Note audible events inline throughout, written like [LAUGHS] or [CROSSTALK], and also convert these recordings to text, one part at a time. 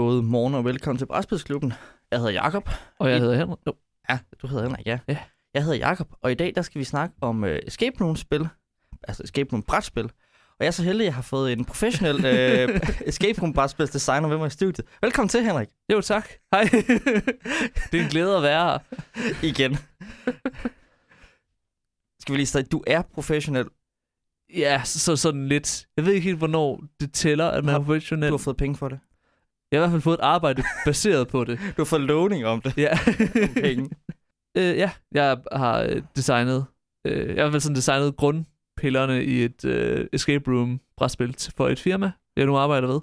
God morgen og velkommen til Brætspidsklubben. Jeg hedder Jakob. Og jeg I- hedder Henrik. Jo. Ja, du hedder Henrik, ja. Ja. Jeg hedder Jakob, og i dag der skal vi snakke om uh, escape room-spil. Altså escape room brætspil. Og jeg er så heldig, at jeg har fået en professionel uh, [LAUGHS] escape room brætspils designer med mig i studiet. Velkommen til, Henrik. jo, tak. Hej. [LAUGHS] det er en glæde at være her. Igen. skal vi lige starte? Du er professionel. Ja, så sådan lidt. Jeg ved ikke helt, hvornår det tæller, at man Har- er professionel. Du har fået penge for det. Jeg har i hvert fald fået et arbejde baseret på det. Du har fået lovning om det. Ja. Penge. [LAUGHS] øh, ja, jeg har øh, designet, øh, jeg har i hvert fald sådan designet grundpillerne i et øh, escape room brætspil for et firma, jeg nu arbejder ved.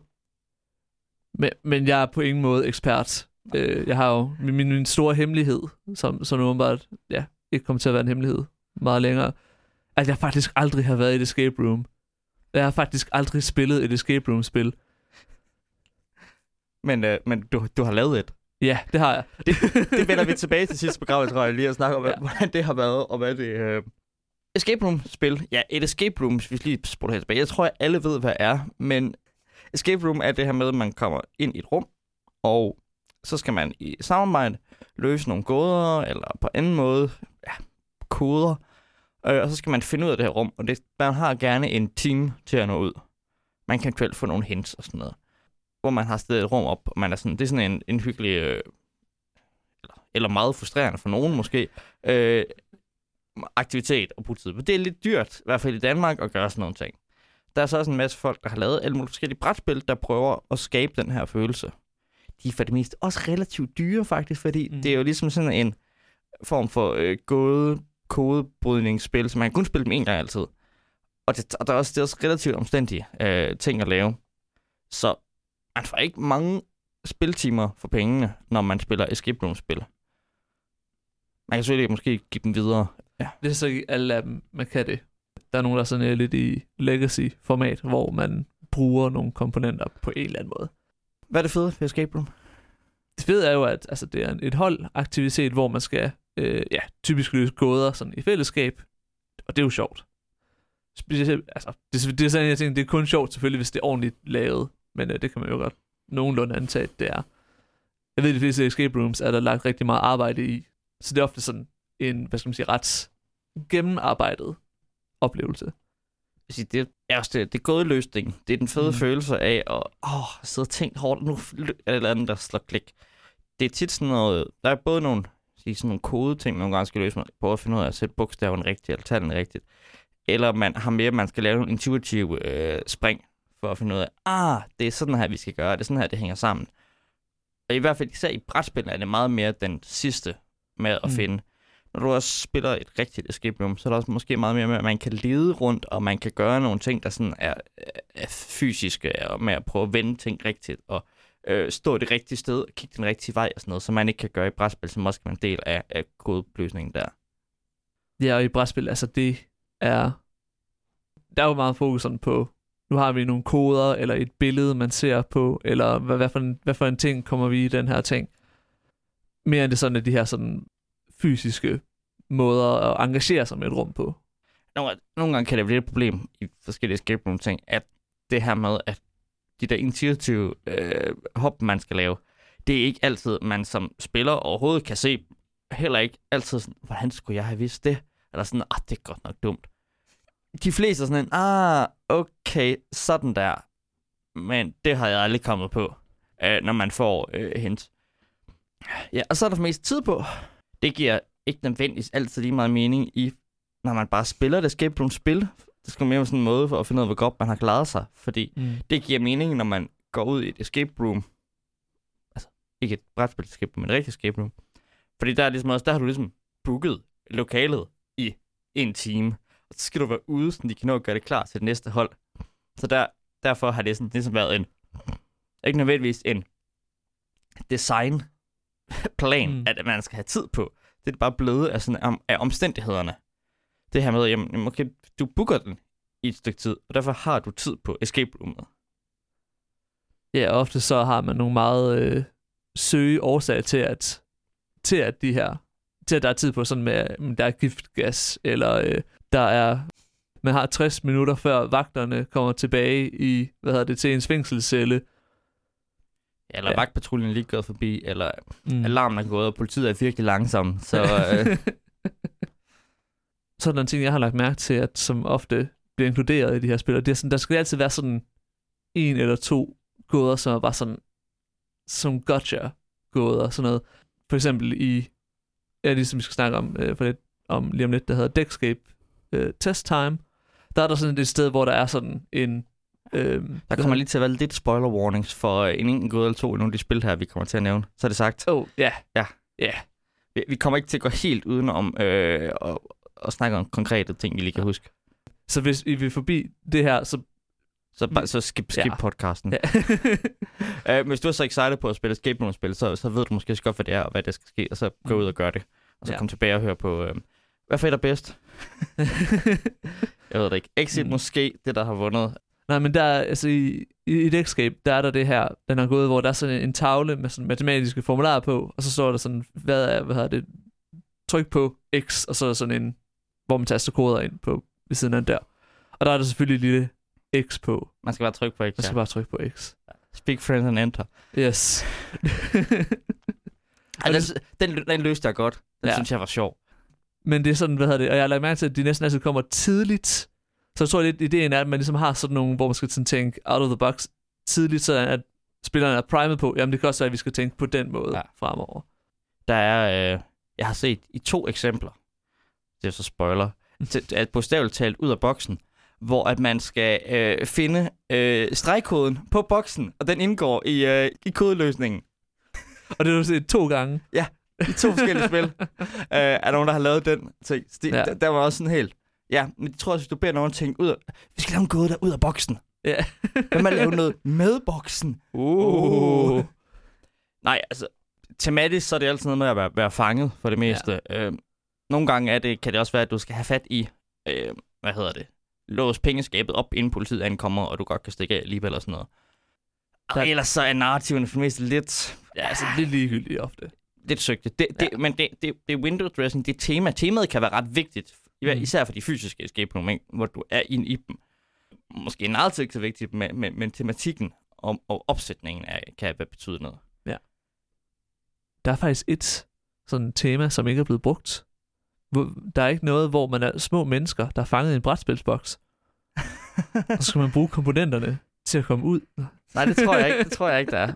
Men, men jeg er på ingen måde ekspert. Øh, jeg har jo min, min, store hemmelighed, som, som nu åbenbart ja, ikke kommer til at være en hemmelighed meget længere, at jeg faktisk aldrig har været i et escape room. Jeg har faktisk aldrig spillet et escape room-spil. Men, uh, men du, du har lavet et. Ja, det har jeg. det vender vi tilbage til sidste program, tror jeg, lige at snakke om. Ja. hvordan det har været, og hvad det... Øh... Escape room-spil. Ja, et escape room, hvis vi lige spoler her tilbage. Jeg tror, at alle ved, hvad det er, men escape room er det her med, at man kommer ind i et rum, og så skal man i samarbejde løse nogle gåder, eller på anden måde, ja, koder, øh, og så skal man finde ud af det her rum, og det, man har gerne en time til at nå ud. Man kan eventuelt få nogle hints og sådan noget hvor man har stillet et rum op, og man er sådan, det er sådan en, en hyggelig, øh, eller, eller meget frustrerende for nogen måske, øh, aktivitet at bruge tid på. Det er lidt dyrt, i hvert fald i Danmark, at gøre sådan nogle ting. Der er så også en masse folk, der har lavet alle mulige forskellige brætspil, der prøver at skabe den her følelse. De er for det meste også relativt dyre faktisk, fordi mm. Det er jo ligesom sådan en form for øh, gåde, kodebrydningsspil, så man kan kun spille dem en gang altid. Og, det, og der er også, det er også relativt omstændige øh, ting at lave. Så man får ikke mange spiltimer for pengene, når man spiller escape room-spil. Man kan selvfølgelig måske give dem videre. Ja. Det er så ikke alle af dem, man kan det. Der er nogen, der er sådan øh, lidt i legacy-format, hvor man bruger nogle komponenter på en eller anden måde. Hvad er det fede ved escape room? Det fede er jo, at altså, det er et holdaktivitet, hvor man skal øh, ja, typisk løse gåder sådan i fællesskab. Og det er jo sjovt. Specielt, altså, det, det er sådan, jeg tænker, det er kun sjovt selvfølgelig, hvis det er ordentligt lavet. Men øh, det kan man jo godt nogenlunde antage, at det er. Jeg ved, at de fleste escape rooms er der lagt rigtig meget arbejde i. Så det er ofte sådan en, hvad skal man sige, ret gennemarbejdet oplevelse. Det er også det, det er gådeløsning. Det er den fede mm. Følelse af at åh, sidde og tænke hårdt, nu er eller andet, der slår klik. Det er tit sådan noget, der er både nogle, sige, sådan nogle kodeting, man nogle gange skal løse, man prøver at finde ud af at sætte bogstaven rigtigt, eller tallene rigtigt. Eller man har mere, man skal lave nogle intuitive øh, spring, for at finde ud af, ah, det er sådan her, vi skal gøre, det er sådan her, det hænger sammen. Og i hvert fald især i brætspil er det meget mere den sidste med at mm. Finde. Når du også spiller et rigtigt escape room, så er der også måske meget mere med, at man kan lede rundt, og man kan gøre nogle ting, der sådan er, er fysiske, og med at prøve at vende ting rigtigt, og øh, stå det rigtige sted, og kigge den rigtige vej og sådan noget, som man ikke kan gøre i brætspil, som også kan være en del af, af kodeløsningen der. Ja, og i brætspil, altså det er... Der er jo meget fokus sådan på, nu har vi nogle koder, eller et billede, man ser på, eller hvad, hvad, for en, hvad for en ting kommer vi i den her ting. Mere end det sådan, at de her sådan fysiske måder at engagere sig med et rum på. Nogle, nogle gange kan det blive et problem i forskellige escape room ting, at det her med, at de der intuitive øh, hop, man skal lave, det er ikke altid, man som spiller overhovedet kan se. Heller ikke altid sådan, hvordan skulle jeg have vidst det? Eller sådan, ah, det er godt nok dumt. De fleste er sådan en, ah, okay, sådan der. Men det har jeg aldrig kommet på, øh, når man får øh, hint. Ja, og så er der mest tid på. Det giver ikke nødvendigvis altid lige meget mening i, når man bare spiller det escape room spil. Det skal mere være sådan en måde for at finde ud af, hvor godt man har klaret sig. Fordi Mm. det giver mening, når man går ud i et escape room. Altså, ikke et brætspil escape room, men et rigtigt escape room. Fordi der er ligesom også, der har du ligesom booket lokalet i en time. Og så skal du være ude, så de kan nå at gøre det klar til det næste hold. Så der, derfor har det sådan, ligesom været en, ikke nødvendigvis en designplan, mm. At man skal have tid på. Det er bare blevet af, sådan, om, af omstændighederne. Det her med, jamen, okay, du booker den i et stykke tid, og derfor har du tid på escape roomet. Ja, ofte så har man nogle meget øh, søge årsager til, at, til at de her, til at der er tid på sådan med, mm, der er giftgas, eller øh, der er, man har 60 minutter før vagterne kommer tilbage i, hvad hedder det, til ens fængselscelle. eller Ja. ja. vagtpatruljen er lige gået forbi, eller Mm. alarmen er gået, og politiet er virkelig langsom. Så øh, [LAUGHS] så der en ting, jeg har lagt mærke til, at som ofte bliver inkluderet i de her spil, og det er sådan, der skal altid være sådan en eller to gåder, som er bare sådan, som gotcha-gåder, sådan noget. For eksempel i, ja, ligesom vi skal snakke om, øh, for lidt, om lige om lidt, der hedder Deckscape øh, Test Time, der er der sådan et sted, hvor der er sådan en... Øh, der kommer lige til at være lidt spoiler warnings for øh, en enkelt gåde eller to i nogle af de spil her, vi kommer til at nævne. Så er det sagt. Oh, ja. Ja. Ja. Vi, vi kommer ikke til at gå helt udenom øh, og, og snakke om konkrete ting, vi lige kan huske. Så hvis I vil forbi det her, så... Så, bare, så skip, skip Ja. podcasten. Ja. [LAUGHS] Uh, hvis du er så excited på at spille escape room-spil, så, så ved du måske godt, hvad det er, og hvad der skal ske, og så gå Mm. ud og gøre det. Og så ja. kom tilbage og høre på, øh, hvad for et er bedst? [LAUGHS] Jeg ved det ikke. Exit Mm. måske det, der har vundet. Nej, men der er, altså i, i, i Deckscape, der er der det her, den er gået, hvor der er sådan en tavle med sådan matematiske formularer på, og så står der sådan, hvad er, hvad hedder det, tryk på X, og så er der sådan en, hvor man taster koder ind på ved siden af der. Og der er der selvfølgelig et lille X på. Man skal bare trykke på X. Man skal Ja. bare trykke på X. Speak friends and enter. Yes. Ej, den, [LAUGHS] den, den løste jeg godt. Den ja. synes jeg var sjov. Men det er sådan, hvad hedder det, og jeg har lagt mærke til, at de næsten altid kommer tidligt. Så jeg tror lidt, ideen er, at man ligesom har sådan nogle, hvor man skal sådan tænke out of the box tidligt, så at spillerne er primet på, jamen det kan også være, at vi skal tænke på den måde ja. Ja. fremover. Der er, øh, jeg har set i to eksempler, det er så spoiler, til, at bogstaveligt talt ud af boksen, hvor at man skal øh, finde øh, stregkoden på boksen, og den indgår i, øh, i kodeløsningen. Og det har du set to gange. I to forskellige spil. [LAUGHS] Øh, er der nogen, der har lavet den ting? Så det, Ja. der, der var også sådan helt... Ja, men jeg tror også, hvis du beder nogen tænke ud af... Vi skal lave en gåde der ud af boksen. Ja. Hvad med at lave noget med boksen? Uh. Nej, altså, tematisk så er det altid noget med at være, være fanget for det meste. Ja. Øh, nogle gange er det, kan det også være, at du skal have fat i, øh, hvad hedder det, låse pengeskabet op, inden politiet ankommer, og du godt kan stikke af alligevel og sådan noget. Og Der- ellers så er narrativen for det meste lidt, Ja, altså lidt ligegyldigt ofte. Lidt søgte. Det, det, Ja. Men det, det, det window dressing, det tema. Temaet kan være ret vigtigt, Mm. især for de fysiske escape room, hvor du er inde i dem. Måske narrativt ikke så vigtigt, men, men, men tematikken og, og opsætningen er, kan betyde noget. Der er faktisk et sådan tema, som ikke er blevet brugt. Der er ikke noget, hvor man er små mennesker, der er fanget i en brætspilsboks. [LAUGHS] og så skal man bruge komponenterne til at komme ud. Nej, det tror jeg ikke, det tror jeg ikke, der er.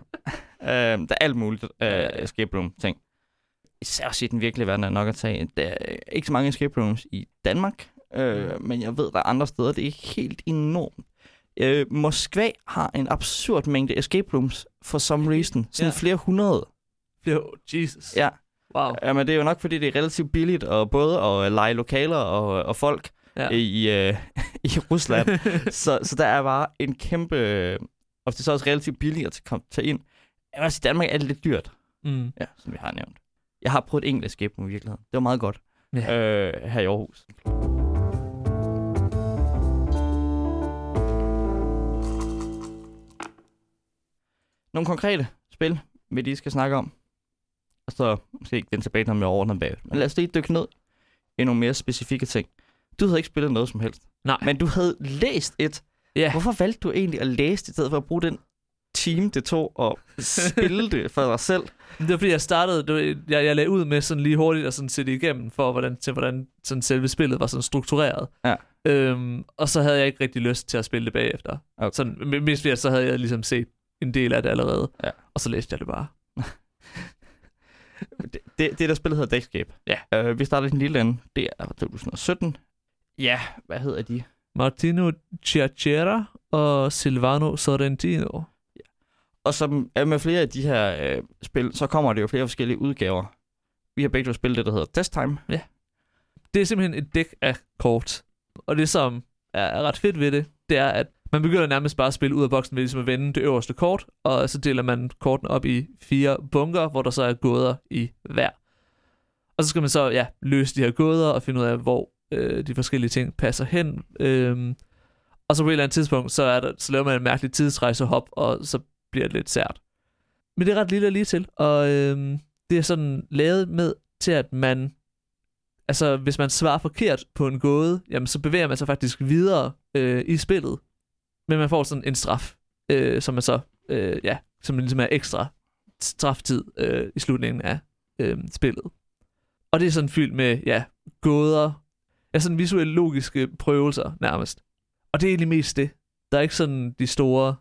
Øh, der er alt muligt øh, escape room ting. Især også i den virkelige verden er nok at tage. Der er ikke så mange escape rooms i Danmark, øh, men jeg ved, der er andre steder. Det er helt enormt. Øh, Moskva har en absurd mængde escape rooms for some reason. Sådan Ja. flere hundrede. Jo, Jesus. Ja. Wow. ja, men det er jo nok, fordi det er relativt billigt og både at lege lokaler og, og folk Ja. ja. i, øh, [LAUGHS] i Rusland. [LAUGHS] så, så der er bare en kæmpe... Og det er så også relativt billigt at komme- tage ind. Jeg vil sige, Danmark er lidt dyrt, mm. ja, som vi har nævnt. Jeg har prøvet et enkelt escape room i virkeligheden. Det var meget godt. Ja. Øh, her i Aarhus. Nogle konkrete spil, vi lige skal snakke om. Og så måske ikke den tilbage, når vi overordner bag. Men lad os lige dykke ned i nogle mere specifikke ting. Du havde ikke spillet noget som helst. Nej. Men du havde læst et. Ja. Hvorfor valgte du egentlig at læse det, i stedet for at bruge den time, det tog og spille det for dig selv? [LAUGHS] Det var fordi, jeg startede, det var, jeg, jeg lagde ud med sådan lige hurtigt at sådan sætte igennem, for hvordan, til hvordan sådan selve spillet var sådan struktureret. Ja. Øhm, og så havde jeg ikke rigtig lyst til at spille det bagefter. Okay. Sådan, mest fordi, at så havde jeg ligesom set en del af det allerede. Ja. Og så læste jeg det bare. [LAUGHS] det, det, det der spillet hedder Deckscape. Ja. Uh, vi starter i den lille ende. Det er 2017. Ja, hvad hedder de? Martino Chiachera og Silvano Sorrentino. Og som er med flere af de her øh, spil, så kommer det jo flere forskellige udgaver. Vi har begge to spillet det, der hedder Test Time. Ja. Det er simpelthen et dæk af kort. Og det, som er, er ret fedt ved det, det er, at man begynder nærmest bare at spille ud af boksen ved ligesom at vende det øverste kort, og så deler man kortene op i fire bunker, hvor der så er gåder i hver. Og så skal man så ja, løse de her gåder og finde ud af, hvor øh, de forskellige ting passer hen. Øhm, og så på et eller andet tidspunkt, så, er der, så laver man en mærkelig tidsrejsehop, og så bliver lidt sært. Men det er ret lille lige til, og øhm, det er sådan lavet med til, at man altså hvis man svarer forkert på en gåde, jamen så bevæger man sig faktisk videre øh, i spillet. Men man får sådan en straf, øh, som man så øh, ja, som ligesom er ekstra straftid øh, i slutningen af øh, spillet. Og det er sådan fyldt med, ja, gåder, ja, sådan visuelle logiske prøvelser nærmest. Og det er egentlig mest det. Der er ikke sådan de store...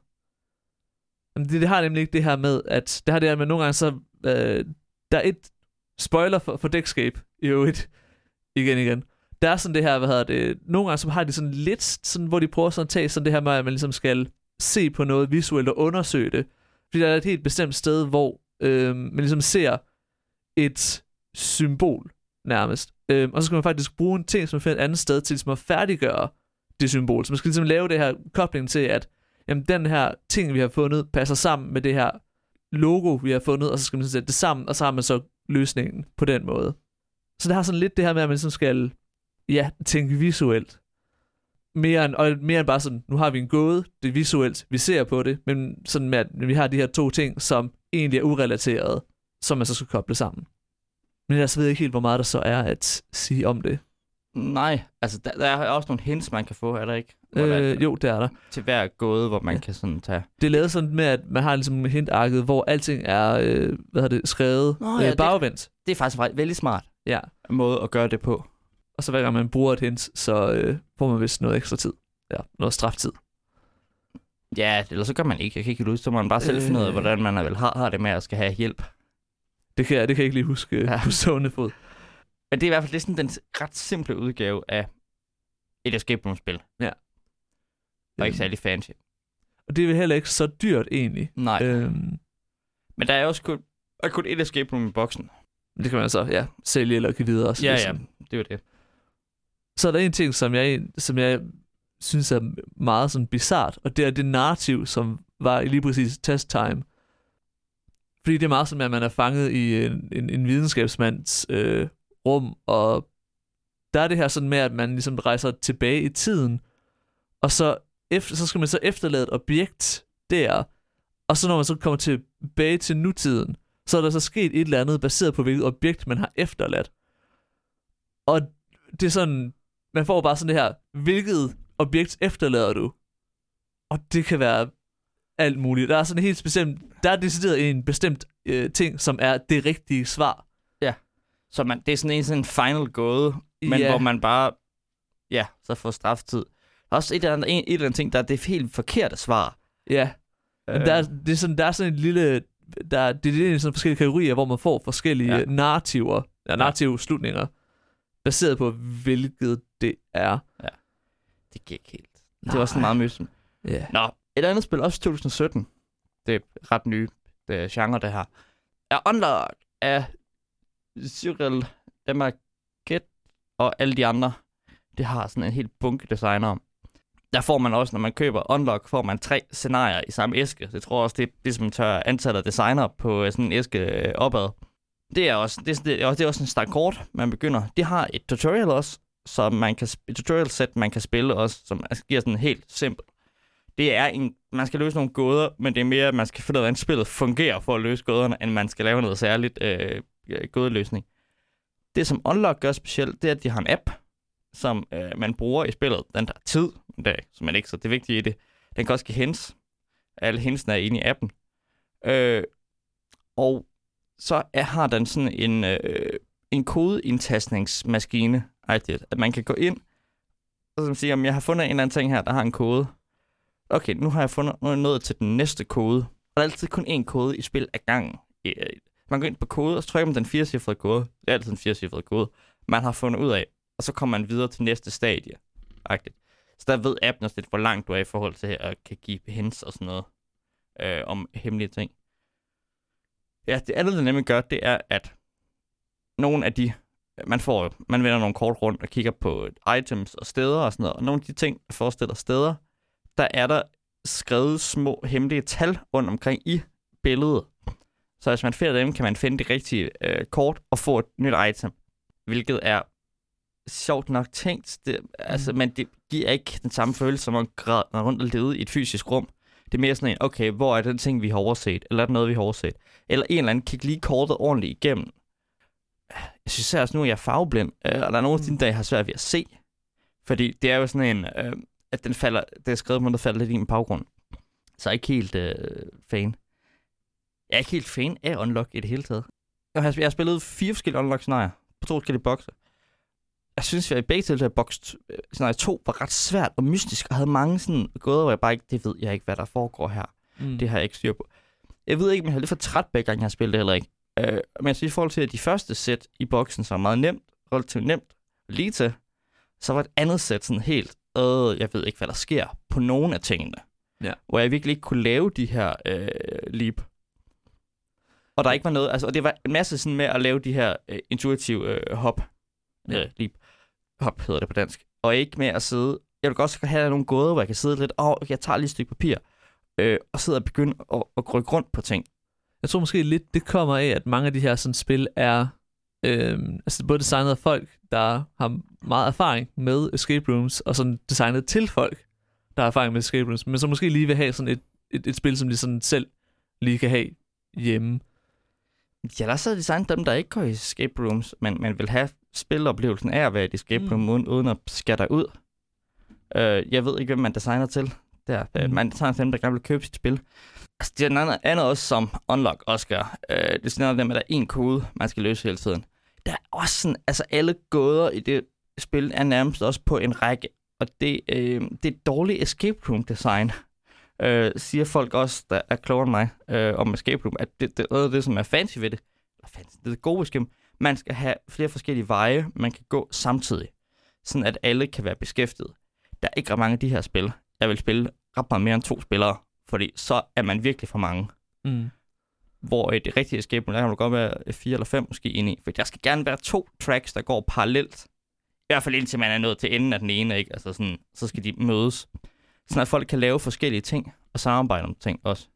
Jamen, det, det har nemlig ikke det her med, at det har det her med nogle gange så... Øh, der er et spoiler for, for Deckscape i øvrigt. Igen, igen. Der er sådan det her, hvad hedder det... Nogle gange så har de sådan lidt, sådan, hvor de prøver sådan at tage sådan det her med, at man ligesom skal se på noget visuelt og undersøge det. Fordi der er et helt bestemt sted, hvor øh, man ligesom ser et symbol nærmest. Øh, og så skal man faktisk bruge en ting, som man finder et andet sted, til ligesom at færdiggøre det symbol. Så man skal ligesom lave det her kobling til, at jamen, den her ting, vi har fundet, passer sammen med det her logo, vi har fundet, og så skal man sætte det sammen, og så har man så løsningen på den måde. Så det har sådan lidt det her med, at man sådan skal ja, tænke visuelt. Mere end, og mere end bare sådan, nu har vi en gåde, det er visuelt, vi ser på det, men sådan med, at vi har de her to ting, som egentlig er urelaterede, som man så skal koble sammen. Men jeg ved ikke helt, hvor meget der så er at sige om det. Nej, altså der, der er også nogle hints, man kan få, er der ikke? Hvor der Øh, jo, det er der. Til hver gåde, hvor man Ja. kan sådan tage... Det er lavet sådan med, at man har ligesom hintarket, hvor alting er øh, hvad hedder det, skrevet Nå, øh, ja, det- bagvendt. Det er faktisk vældig smart Ja. måde at gøre det på. Og så hver gang man bruger et hint, så øh, får man vist noget ekstra tid. Ja, noget straftid. Ja, eller så gør man ikke. Jeg kan ikke huske, så må man bare selv finde ud af, Øh. hvordan man vel har, har det med at skal have hjælp. Det kan jeg, det kan jeg ikke lige huske Ja. ja. på stående fod. Men det er i hvert fald det er sådan den ret simple udgave af et escape room-spil. Og ikke særlig fancy. Og det er heller ikke så dyrt egentlig. Nej, øh. Øhm, men der er også kun, er kun et escape room i boksen. det kan man så ja, sælge eller give videre. Så Ja, er ja, sådan- det er det. Så er der en ting, som jeg, som jeg synes er meget sådan bizart, og det er det narrativ, som var i lige præcis test time. Fordi det er meget sådan, at man er fanget i en, en, en videnskabsmands øh, rum, og der er det her sådan med, at man ligesom rejser tilbage i tiden, og så, efter, så skal man så efterlade et objekt der, og så når man så kommer tilbage til nutiden, så er der så sket et eller andet baseret på, hvilket objekt man har efterladt. Og det er sådan, man får bare sådan det her, hvilket objekt efterlader du? Og det kan være alt muligt. Der er sådan helt bestemt, der er decideret en bestemt øh, ting, som er det rigtige svar. Så man, det er sådan en sådan final gåde, men Ja. hvor man bare, ja, så får straftid. Der er også et eller andet, en, et eller andet ting, der er det helt forkerte svar. Ja, men der, er, det er sådan, der er sådan en lille, der, det er sådan forskellige kategorier, hvor man får forskellige Ja. ja. narrativer, ja, narrative slutninger, baseret på, hvilket det er. det gik helt. Det var sådan meget møsem. Ja. Nå, et andet spil, også 2017. Det er ret nye det er genre, det her. Er Unlock af Cyril Demarket og alle de andre. Det har sådan en helt bunke designer. Der får man også, når man køber Unlock, får man tre scenarier i samme æske. Det tror jeg også, det er ligesom som tør antallet af designer på øh, sådan en æske øh, opad. Det er også, det er, det er også, det er også en stak kort, man begynder. Det har et tutorial også, som man kan, et tutorial set, man kan spille også, som altså giver sådan helt simpelt. Det er en, man skal løse nogle gåder, men det er mere, at man skal finde ud af, hvordan spillet fungerer for at løse gåderne, end man skal lave noget særligt øh, gådeløsning. Det, som Unlock gør specielt, det er, at de har en app, som øh, man bruger i spillet. Den der tid, der, som man ikke så det vigtige i det. Den kan også give hints. Alle hintsene er inde i appen. Øh, og så er, har den sådan en, øh, en kodeindtastningsmaskine, at man kan gå ind, og så sige, om jeg har fundet en eller anden ting her, der har en kode. Okay, nu har jeg fundet nu er jeg nået til den næste kode. Og der er altid kun én kode i spil ad gangen. Øh, man går ind på kode, og så trykker man den firecifrede kode. Det er altid en firecifret kode. Man har fundet ud af, og så kommer man videre til næste stadie. Agtigt. Så der ved appen også lidt, hvor langt du er i forhold til at kan give hints og sådan noget øh, om hemmelige ting. Ja, det andet, det nemlig gør, det er, at nogle af de, man får, man vender nogle kort rundt og kigger på items og steder og sådan noget, og nogle af de ting, der forestiller steder, der er der skrevet små hemmelige tal rundt omkring i billedet. Så hvis man finder dem, kan man finde det rigtige øh, kort og få et nyt item, hvilket er sjovt nok tænkt, det, altså, men det giver ikke den samme følelse som at græde rundt og lede i et fysisk rum. Det er mere sådan en, okay, hvor er den ting, vi har overset? Eller er det noget, vi har overset? Eller en eller anden, kig lige kortet ordentligt igennem. Jeg synes også, nu er jeg farveblind, øh, og der er nogle af de Mm. jeg har svært ved at se. Fordi det er jo sådan en, øh, at den falder, det er skrevet på, der falder lidt i min baggrund. Så jeg er ikke helt øh, fan. Jeg er ikke helt fan af Unlock i det hele taget. Jeg har, jeg har spillet fire forskellige Unlock-scenarier på to forskellige bokse. Jeg synes, at i begge tilfælde, boks øh, scenarie 2 var ret svært og mystisk, og havde mange sådan gåder, hvor jeg bare ikke, det ved jeg ikke, hvad der foregår her. Mm. Det har jeg ikke styr på. Jeg ved ikke, om jeg har lidt for træt begge gange, jeg har spillet det heller ikke. Øh, men jeg synes, i forhold til at de første sæt i boksen, som var meget nemt, relativt nemt, lige til, så var et andet sæt sådan helt, øh, jeg ved ikke, hvad der sker på nogen af tingene. Ja. Hvor jeg virkelig ikke kunne lave de her øh, leap. Og der ikke var noget, altså, og det var en masse sådan med at lave de her øh, intuitive øh, hop. Øh, leap. Hop hedder det på dansk. Og ikke med at sidde, jeg vil godt have nogle gåder, hvor jeg kan sidde lidt, oh, okay, jeg tager lige et stykke papir, øh, og sidde og begynde at, at rykke rundt på ting. Jeg tror måske lidt, det kommer af, at mange af de her sådan, spil er øhm, altså både designet af folk, der har meget erfaring med escape rooms, og sådan designet til folk, der har erfaring med escape rooms, men så måske lige vil have sådan et, et, et spil, som de sådan selv lige kan have hjemme. Ja, der er så designet dem, der ikke går i escape rooms, men man vil have spiloplevelsen af at være i et escape room, Mm. mm. uden, uden at skære dig ud. Øh, jeg ved ikke, hvem man designer til. Der. Mm. Mm. Man designer til dem, der gerne vil købe sit spil. Altså, det er noget andet også som Unlock Oscar. Øh, det er sådan noget, med, at der er en kode, man skal løse hele tiden. Der er også sådan, altså alle gåder i det spil er nærmest også på en række. Og det, øh, det er dårligt escape room design. Øh, siger folk også, der er klogere end mig øh, om escape room, at det, det er noget af det, som er fancy ved det. Eller fancy, det er det gode escape. Man skal have flere forskellige veje, man kan gå samtidig. Sådan at alle kan være beskæftiget. Der er ikke ret mange af de her spil. Jeg vil spille ret meget mere end to spillere, fordi så er man virkelig for mange. Mm. Hvor et rigtigt escape room, der kan du godt være fire eller fem måske inde i. For der skal gerne være to tracks, der går parallelt. I hvert fald indtil man er nået til enden af den ene, ikke? Altså sådan, så skal de mødes. Sådan at folk kan lave forskellige ting og samarbejde om ting også.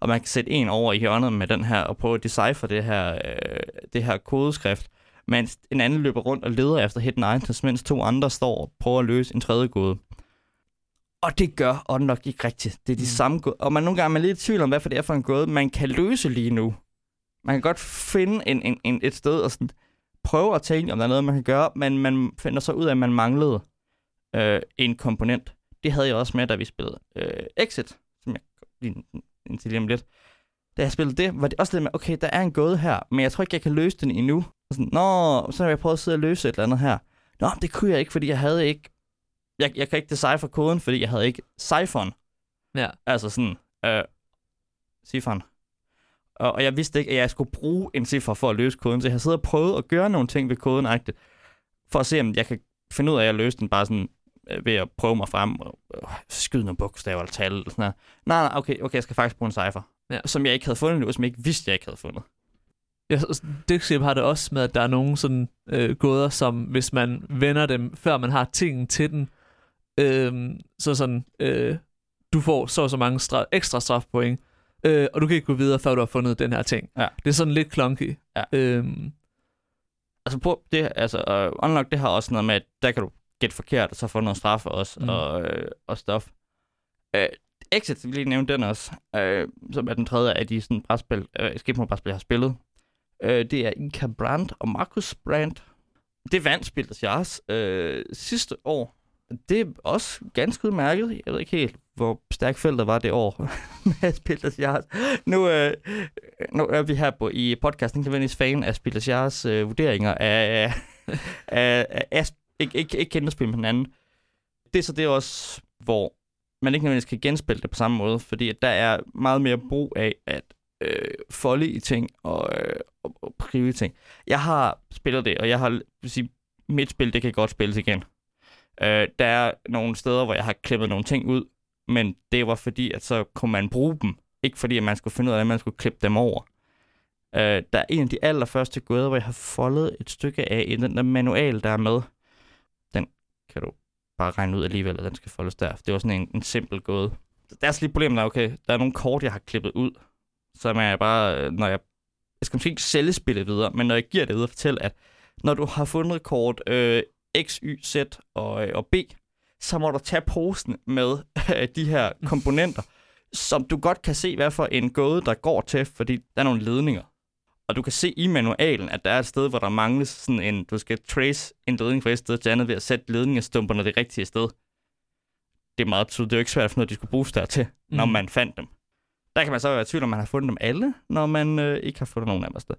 Og man kan sætte en over i hjørnet med den her og prøve at decipher det her, øh, det her kodeskrift, mens en anden løber rundt og leder efter hidden items, mens to andre står og prøver at løse en tredje kode. Og det gør Unlock ikke rigtigt. Det er de Mm. mm. samme gåder. Og man nogle gange er man lidt i tvivl om, hvad for det er for en gåde, man kan løse lige nu. Man kan godt finde en, en, en, et sted og sådan prøve at tænke, om der er noget, man kan gøre, men man finder så ud af, at man manglede øh, en komponent. Det havde jeg også med, da vi spillede øh, Exit, som jeg lige indtil lige om lidt. Da jeg spillede det, var det også lidt med, okay, der er en gåde her, men jeg tror ikke, jeg kan løse den endnu. Og sådan, Nå, så har jeg prøvet at sidde og løse et eller andet her. Nå, det kunne jeg ikke, fordi jeg havde ikke... Jeg, jeg kan ikke decipher koden, fordi jeg havde ikke cipheren. Ja. Altså sådan, øh, cipheren. Og, og jeg vidste ikke, at jeg skulle bruge en ciffer for at løse koden, så jeg har siddet og prøvet at gøre nogle ting ved koden, for at se, om jeg kan finde ud af at løse den bare sådan ved at prøve mig frem og øh, skyde nogle bogstaver eller tal eller sådan noget. Nej, nej, okay, okay, jeg skal faktisk bruge en cipher, Ja. som jeg ikke havde fundet nu, som jeg ikke vidste, jeg ikke havde fundet. Ja, Dixie har det også med, at der er nogle sådan øh, gåder, som hvis man vender dem, før man har tingen til den, øh, så sådan, øh, du får så og så mange straf, ekstra strafpoint, øh, og du kan ikke gå videre, før du har fundet den her ting. Ja. Det er sådan lidt clunky. Ja. Øh, Altså, på det, altså uh, Unlock, det har også noget med, at der kan du gætte forkert, og så få noget straf også, Mm. og, øh, og stof. Uh, Exit, vil lige nævne den også, uh, som er den tredje af de sådan, brætspil, uh, escape room brætspil, jeg har spillet. Uh, det er Ika Brandt og Marcus Brandt. Det vandt Spillet Jars uh, sidste år. Det er også ganske udmærket. Jeg ved ikke helt, hvor stærkt feltet var det år [LAUGHS] med Spillet Jars. Nu, øh, nu er vi her på, i podcasten ikke nødvendigvis fan af Spillet Jars øh, vurderinger af, af, af, af ikke, ikke, ikke kendte spil med hinanden. Det er så det også, hvor man ikke nødvendigvis kan genspille det på samme måde, fordi at der er meget mere brug af at øh, folde i ting og, øh, og, og prive i ting. Jeg har spillet det, og jeg har vil sige, mit spil, det kan godt spilles igen. Øh, der er nogle steder, hvor jeg har klippet nogle ting ud, men det var fordi, at så kunne man bruge dem. Ikke fordi, at man skulle finde ud af, at man skulle klippe dem over. Øh, der er en af de allerførste gåder, hvor jeg har foldet et stykke af i den der manual, der er med. Kan du bare regne ud alligevel, at den skal foldes der. Det var sådan en, en simpel gåde. Der er så lige problemet, der, okay, der er nogle kort, jeg har klippet ud, så er bare, øh, når jeg, jeg skal måske ikke sælge spillet videre, men når jeg giver det videre, fortæl, at når du har fundet kort øh, X, Y, Z og, øh, og B, så må du tage posen med øh, de her komponenter, som du godt kan se, hvad for en gåde, der går til, fordi der er nogle ledninger. Og du kan se i manualen, at der er et sted, hvor der mangles sådan en, du skal trace en ledning fra et sted til andet ved at sætte ledningestumperne det rigtige sted. Det er meget tydeligt. Det er jo ikke svært at finde at de skulle bruges dertil, mm. når man fandt dem. Der kan man så være i tvivl, om man har fundet dem alle, når man øh, ikke har fundet nogen af dem afsted.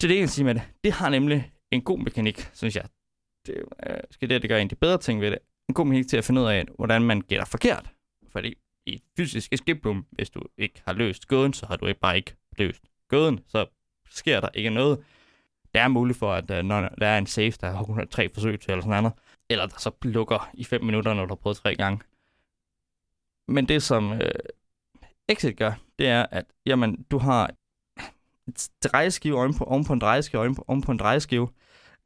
Til det, jeg kan sige med det, det har nemlig en god mekanik, synes jeg. Det, øh, skal det, det gør en af de bedre ting ved det. En god mekanik til at finde ud af, hvordan man gætter forkert. Fordi i fysisk escape room, hvis du ikke har løst gåden, så har du ikke bare ikke løst gåden, så sker der ikke noget. Det er muligt for, at øh, når der er en safe, der har kun tre forsøg til, eller sådan noget, eller der så lukker i 5 minutter, når du har prøvet tre gange. Men det, som øh, Exit gør, det er, at jamen, du har et drejeskive oven på, oven på en drejeskive oven på, oven på en drejeskive,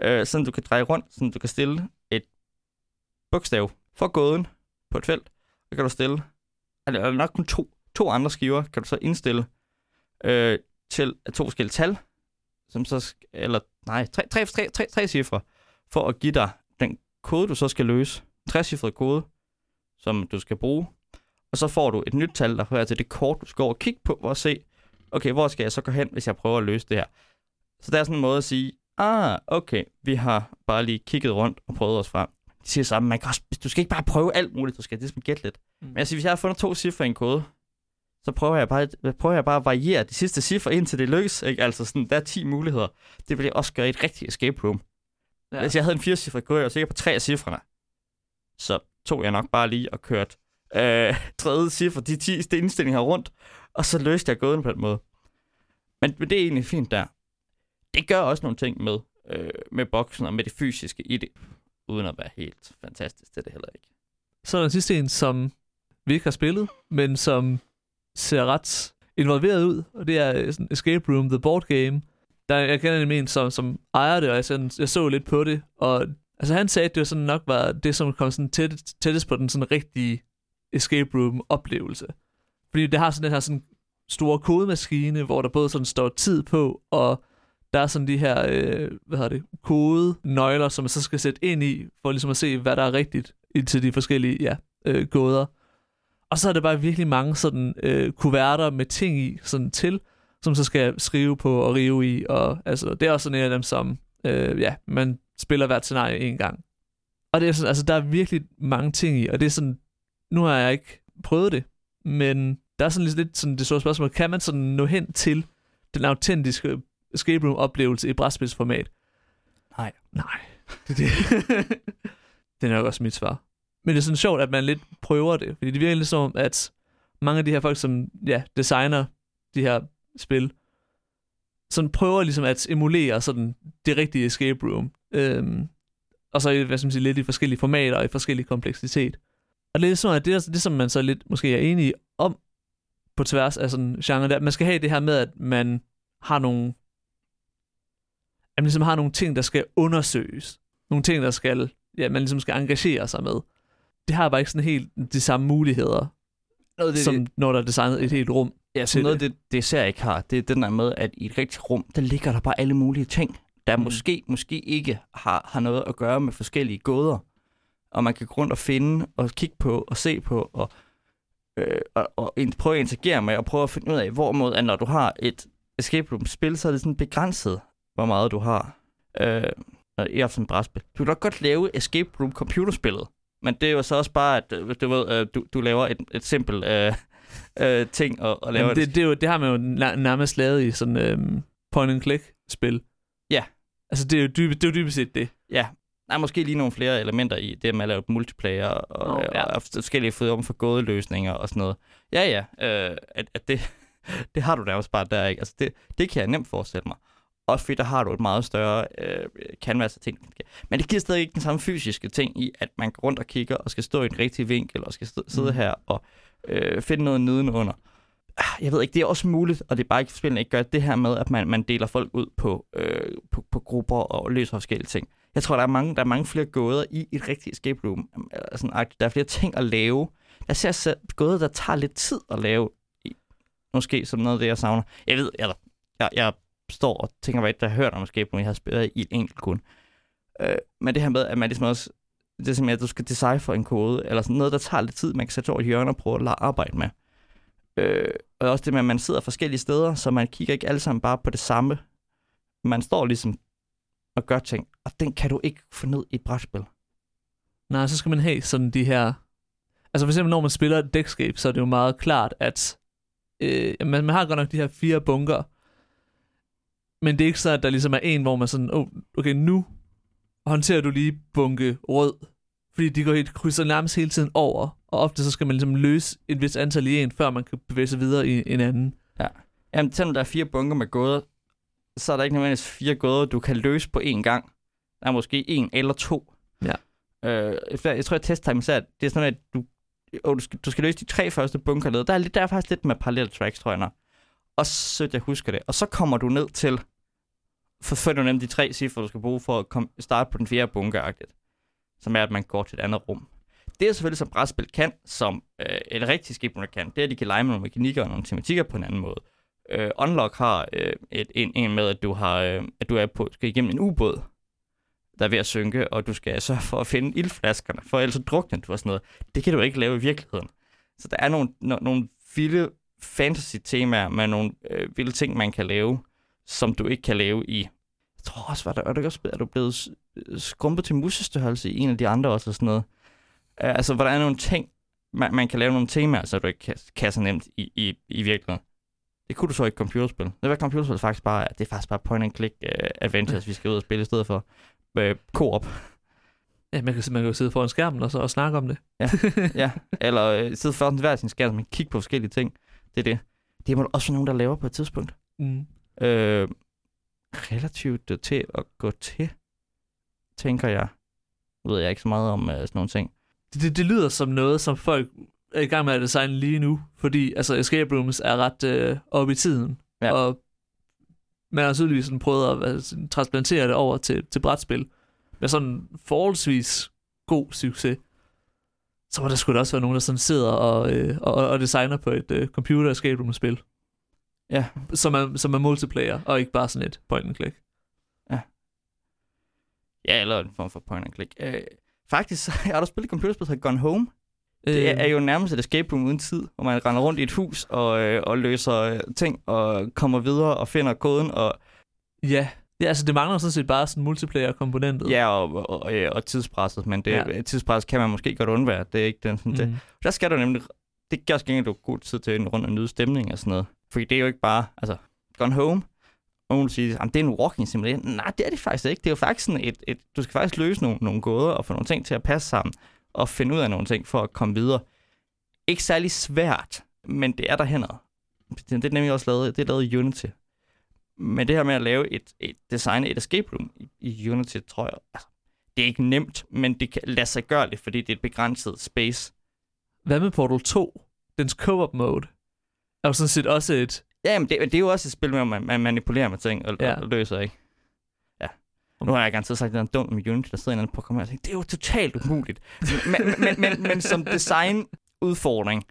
øh, sådan du kan dreje rundt, sådan du kan stille et bogstav for gåden på et felt, så kan du stille, eller nok kun to, to andre skiver, kan du så indstille øh, til to forskellige tal, som så, eller nej, tre, tre, tre, tre, tre cifre, for at give dig den kode, du så skal løse. En trecifret kode, som du skal bruge. Og så får du et nyt tal, der hører til det kort, du skal over og kigge på, og se, okay, hvor skal jeg så gå hen, hvis jeg prøver at løse det her? Så der er sådan en måde at sige, ah, okay, vi har bare lige kigget rundt og prøvet os frem. De siger sammen, man kan også, du skal ikke bare prøve alt muligt, du skal ligesom gætte lidt. Mm. Men jeg siger, hvis jeg har fundet to cifre i en kode, så prøver jeg bare, prøver jeg bare at variere de sidste cifre, indtil det lykkes. Ikke? Altså sådan, der er 10 muligheder. Det vil jeg også gøre i et rigtigt escape room. Ja. Hvis jeg havde en fire cifre kode, jeg var sikker på tre af cifrene. Så tog jeg nok bare lige og kørte øh, [LAUGHS] tredje cifre, de 10 indstillinger rundt, og så løste jeg gåden på den måde. Men, men det er egentlig fint der. Det gør også nogle ting med, øh, med boksen og med det fysiske i det, uden at være helt fantastisk det er det heller ikke. Så er der sidste en, som vi ikke har spillet, men som ser ret involveret ud, og det er øh, sådan Escape Room, The Board Game. Der, jeg kender en, som, som ejer det, og jeg, sådan, jeg så lidt på det, og altså, han sagde, at det sådan nok var det, som kom sådan tæt, tættest på den sådan rigtige escape room oplevelse. Fordi det har sådan den her sådan store kodemaskine, hvor der både sådan står tid på, og der er sådan de her, øh, hvad hedder det, kode-nøgler, som man så skal sætte ind i, for ligesom at se, hvad der er rigtigt til de forskellige, ja, øh, gåder. Og så er der bare virkelig mange sådan øh, kuverter med ting i, sådan til, som så skal skrive på og rive i, og altså, det er også sådan en af dem, som, øh, ja, man spiller hvert scenarie en gang. Og det er sådan, altså, der er virkelig mange ting i, og det er sådan, nu har jeg ikke prøvet det, men der er sådan lidt sådan det store spørgsmål, kan man sådan nå hen til den autentiske escape room oplevelse i brætspilsformat? Nej. Nej. Det, [LAUGHS] det. det er nok også mit svar. Men det er sådan sjovt, at man lidt prøver det, fordi det virker lidt som, at mange af de her folk, som ja, designer de her spil, sådan prøver ligesom at emulere sådan det rigtige escape room. Øhm, og så hvad skal man sige, lidt i forskellige formater og i forskellige kompleksitet. Og det er sådan, at det, altså det som man så lidt måske er enige om på tværs af sådan genre der, man skal have det her med, at man har nogle at man ligesom har nogle ting, der skal undersøges. Nogle ting, der skal, ja, man ligesom skal engagere sig med. Det har bare ikke sådan helt de samme muligheder, noget, det, som det, når der er designet et helt rum. Ja, så noget det, det ser ikke har, det er den der med, at i et rigtigt rum, der ligger der bare alle mulige ting, der mm. måske, måske ikke har, har noget at gøre med forskellige gåder og man kan gå rundt og finde og kigge på og se på og, øh, og, og prøve at interagere med og prøve at finde ud af, hvor mod, at når du har et escape room spil, så er det sådan begrænset, hvor meget du har. Øh, i sådan et brætspil. Du kan nok godt lave escape room computerspillet, men det er jo så også bare, at øh, du, ved, øh, du, du laver et, et simpelt øh, [LAUGHS] øh, ting og, og laver det, det, det, det har man jo nærmest lavet i sådan øh, point-and-click-spil. Ja. Altså, det er jo dybest, det er jo dybest set det. Ja, der er måske lige nogle flere elementer i det med at lave multiplayer og, oh, ja. og forskellige former for gåde løsninger og sådan noget. Ja, ja, øh, at, at det, [LAUGHS] det har du da også bare der, ikke? Altså det, det kan jeg nemt forestille mig. Også fordi der har du et meget større øh, canvas af ting. Men det giver stadig ikke den samme fysiske ting i, at man går rundt og kigger og skal stå i den rigtige vinkel og skal sidde mm. her og øh, finde noget nedenunder. Ah, jeg ved ikke, det er også muligt, og det er bare ikke spændende ikke gør det her med, at man, man deler folk ud på, øh, på, på grupper og løser forskellige ting. Jeg tror, der er mange, der er mange flere gåder i et rigtigt escape room. Sådan, der er flere ting at lave. Jeg ser selv gåder, der tager lidt tid at lave. Måske som noget af det, jeg savner. Jeg ved, eller, jeg, jeg står og tænker, hvad der har hørt om escape room, jeg har spillet i et enkelt kun. Øh, men det her med, at man ligesom også, det er simpelthen, at du skal decipher en kode, eller sådan noget, der tager lidt tid, man kan sætte over et hjørne og prøve at lade arbejde med. Øh, og også det med, at man sidder forskellige steder, så man kigger ikke alle sammen bare på det samme. Man står ligesom og gør ting, og den kan du ikke få ned i et brætspil. Nej, så skal man have sådan de her... Altså for eksempel, når man spiller et Deckscape, så er det jo meget klart, at øh, man, man har godt nok de her fire bunker, men det er ikke så, at der ligesom er en, hvor man sådan, oh, okay, nu håndterer du lige bunke rød, fordi de går helt, krydser nærmest hele tiden over, og ofte så skal man ligesom løse et vis antal i en, før man kan bevæge sig videre i en anden. Jamen, selvom der er fire bunker med gåder, så er der ikke nødvendigvis fire gåder, du kan løse på én gang. Der er måske en eller to. Ja. Øh, jeg tror, at testtime sagde, at det er sådan, at du, du, skal, du skal løse de tre første bunker ned. Der er, lidt, der er faktisk lidt med parallelle tracks, tror jeg. Nok. Og så jeg husker det. Og så kommer du ned til, for før du nemlig de tre cifre, du skal bruge for at komme, starte på den fjerde bunker som er, at man går til et andet rum. Det er selvfølgelig, som brætspil kan, som øh, et rigtigt skibbrunner kan, det er, at de kan lege med nogle mekanikker og nogle tematikker på en anden måde. Øh, Unlock har øh, et, en, en med, at du, har, øh, at du er på, skal igennem en ubåd, der er ved at synke, og du skal sørge for at finde ildflaskerne, for ellers drukner du og sådan noget. Det kan du ikke lave i virkeligheden. Så der er nogle, no, nogle vilde fantasy-temaer med nogle øh, vilde ting, man kan lave, som du ikke kan lave i... Jeg tror også, var der, er, du ikke også, er du blevet s- skrumpet til musestørrelse i en af de andre også og sådan noget. Uh, altså, hvor der er nogle ting, man, man kan lave nogle temaer, så du ikke kan, kan så nemt i, i, i virkeligheden. Det kunne du så i et computerspil. Det er, hvad computerspil faktisk bare er. Det er faktisk bare point and click uh, adventures, vi skal ud og spille i stedet for uh, co-op. Ja, man kan, man kan jo sidde foran skærmen og så og snakke om det. ja, [LAUGHS] eller øh, sidde foran hver sin skærm, men kigge på forskellige ting. Det er det. Det må der også nogen, der laver på et tidspunkt. Mm. Øh, relativt øh, til at gå til, tænker jeg. Nu ved jeg ikke så meget om øh, sådan nogle ting. Det, det, det lyder som noget, som folk er i gang med at designe lige nu, fordi altså, escape rooms er ret øh, oppe i tiden, Ja. og man har tydeligvis sådan prøvet at sådan, transplantere det over til, til brætspil med sådan forholdsvis god succes. Så må der skulle også være nogen, der sådan sidder og, øh, og, og designer på et øh, computer escape room spil, Ja, som er, som er multiplayer, og ikke bare sådan et point and click. ja eller en form for point and click. Øh, faktisk så [LAUGHS] har du spillet computerspil, der Gone Home. Øh, Det er jo nærmest et escape room uden tid, hvor man render rundt i et hus og, øh, og løser øh, ting og kommer videre og finder koden og Ja. Ja, altså det mangler sådan set bare sådan multiplayer-komponentet. ja og, og, og, og tidspresset, men det, Ja. tidspresset kan man måske godt undvære. Det er ikke den sådan, mm. det. Mm. Der skal du nemlig, det gør også du god tid til at ind rundt og nyde stemning og sådan noget. Fordi det er jo ikke bare, altså, Gone Home, og nogen vil sige, at det er en walking simulator. Nej, det er det faktisk ikke. Det er jo faktisk sådan et, et du skal faktisk løse nogle, nogle gåder og få nogle ting til at passe sammen, og finde ud af nogle ting for at komme videre. Ikke særlig svært, men det er der henad. Det er nemlig også lavet, det er lavet i Unity. Men det her med at lave et, et design, et escape room i, i Unity, tror jeg, altså, det er ikke nemt, men det kan lade sig gøre det, fordi det er et begrænset space. Hvad med Portal 2? Dens co-op mode er jo sådan set også et... Ja, men det, det er jo også et spil med, at man, man manipulerer med ting og, Ja. og løser, ikke? Ja. Nu har jeg garanteret sagt, at det er dumt med Unity, der sidder en anden programmer og tænker, det er jo totalt umuligt. men, men, men, men, som design-udfordring,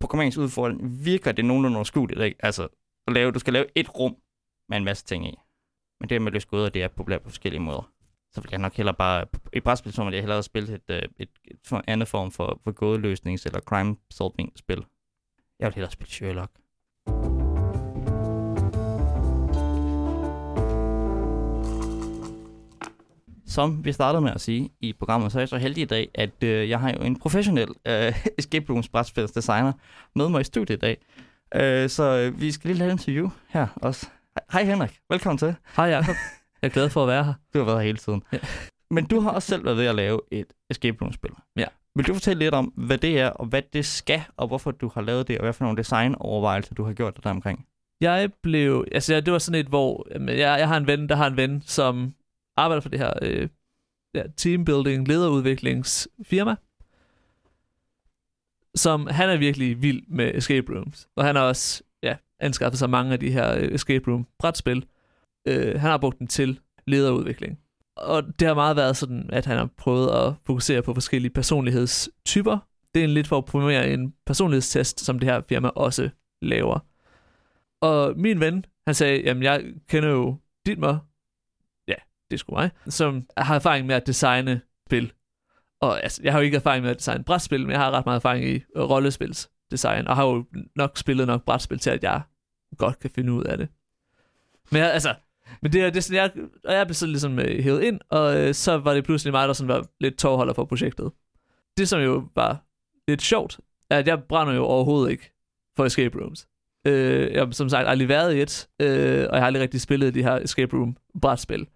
programmeringsudfordring, virker det nogenlunde overskueligt, ikke? Altså, at lave, du skal lave et rum med en masse ting i. Men det med at løse gåder, det er populært på forskellige måder. Så vil jeg nok hellere bare, i brætspil, så vil jeg hellere spille et, et, et, et andet form for, for gådeløsnings- eller crime-solving-spil. Jeg vil hellere spille Sherlock. Som vi startede med at sige i programmet, så er jeg så heldig i dag, at øh, jeg har jo en professionel øh, [LAUGHS] escape rooms brætspilsdesigner med mig i studiet i dag. Øh, så øh, vi skal lige lave en interview her også. Hej Henrik, velkommen til. Hej Jacob. Jeg er glad for at være her. [LAUGHS] Du har været her hele tiden. Ja. Men du har også selv været ved at lave et escape room-spil. Ja. Vil du fortælle lidt om, hvad det er, og hvad det skal, og hvorfor du har lavet det, og hvad for nogle designovervejelser, du har gjort der omkring? Jeg blev... Altså, det var sådan et, hvor... Jamen, jeg, jeg har en ven, der har en ven, som arbejder for det her øh, ja, teambuilding, lederudviklingsfirma. Som han er virkelig vild med escape rooms. Og han har også anskaffet sig mange af de her øh, escape room brætspil. Øh, han har brugt den til lederudvikling. Og det har meget været sådan, at han har prøvet at fokusere på forskellige personlighedstyper. Det er en lidt for at promovere en personlighedstest, som det her firma også laver. Og min ven, han sagde, jamen jeg kender jo Dietmar, ja, det er sgu mig, som har erfaring med at designe spil. Og altså, jeg har jo ikke erfaring med at designe brætspil, men jeg har ret meget erfaring i rollespils design, og har jo nok spillet nok brætspil til, at jeg godt kan finde ud af det. Men jeg, altså, men det, er- det er sådan, jeg, og jeg blev så ligesom øh, hævet ind, og øh, så var det pludselig mig, der sådan var lidt tovholder for projektet. Det, som jo var lidt sjovt, er, at jeg brænder jo overhovedet ikke for escape rooms. Øh, jeg har som sagt aldrig været i et, øh, og jeg har aldrig rigtig spillet de her escape room brætspil.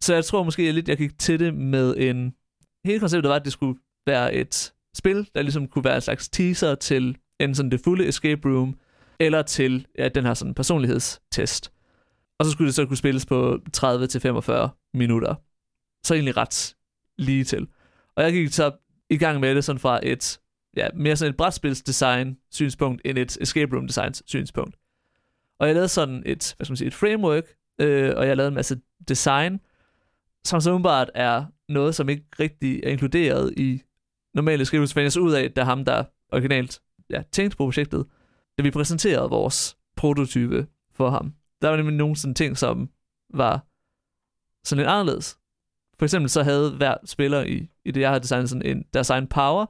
Så jeg tror måske lidt, jeg gik til det med en... Hele konceptet var, at det skulle være et spil, der ligesom kunne være en slags teaser til en sådan det fulde escape room, eller til ja, den her sådan personlighedstest. Og så skulle det så kunne spilles på 30-45 minutter. Så egentlig ret lige til. Og jeg gik så i gang med det sådan fra et ja, mere sådan et brætspilsdesign synspunkt end et escape room design synspunkt. Og jeg lavede sådan et, hvad skal man sige, et framework, øh, og jeg lavede en masse design, som så umiddelbart er noget, som ikke rigtig er inkluderet i normale escape rooms, så ud af, at det er ham, der originalt ja, tænkte på projektet, da vi præsenterede vores prototype for ham. Der var nemlig nogle sådan ting, som var sådan lidt anderledes. For eksempel så havde hver spiller i, i det, jeg har designet, sådan en, deres egen power,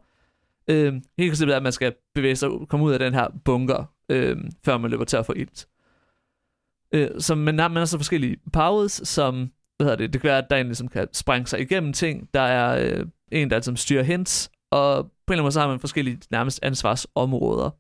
Øhm, helt konceptet er, at man skal bevæge sig, komme ud af den her bunker, øhm, før man løber til at få ilt. Øh, så man har, man har så forskellige powers, som hvad hedder det, det kan være, at der er en, som ligesom kan sprænge sig igennem ting. Der er øh, en, der som styrer hints, og på en eller anden måde så har man forskellige nærmest ansvarsområder.